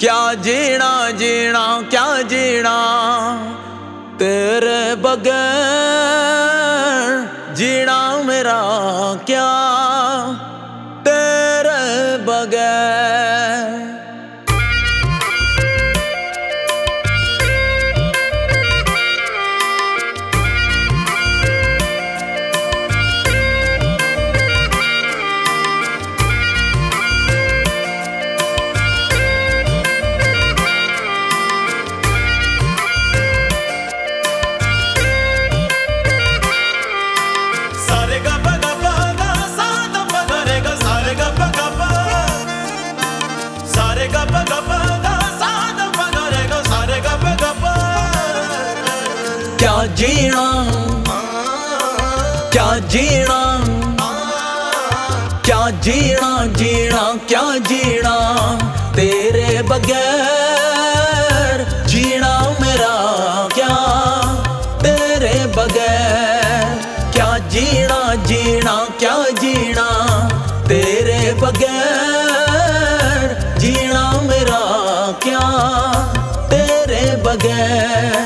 ਕਿਆ ਜੀਣਾ ਜੀਣਾ ਕਿਆ ਜੀਣਾ? ਤੇਰੇ ਬਗੈਰ ਜੀਣਾ ਮੇਰਾ ਕਿਆ? क्या जीना? क्या जीना? क्या जीना जीना, क्या जीना? तेरे बगैर जीना मेरा क्या? तेरे बगैर क्या जीना जीना, क्या जीना? तेरे बगैर जीना मेरा क्या? तेरे बगैर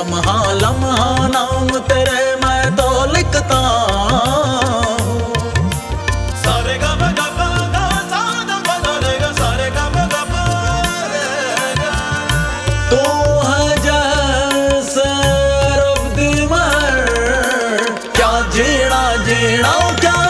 लम्हा लम्हा नाम तेरे मैं तो लिखता तो है जैसे रब दिमर क्या जीना जीना क्या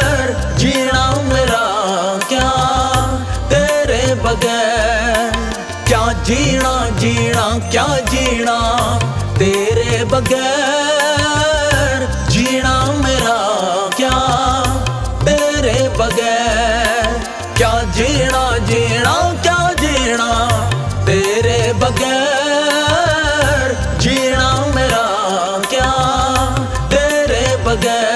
जीना, क्या जीना? तेरे बगैर जीना मेरा क्या? तेरे बगैर क्या जीना जीना, क्या जीना? तेरे बगैर जीना मेरा क्या? तेरे बगैर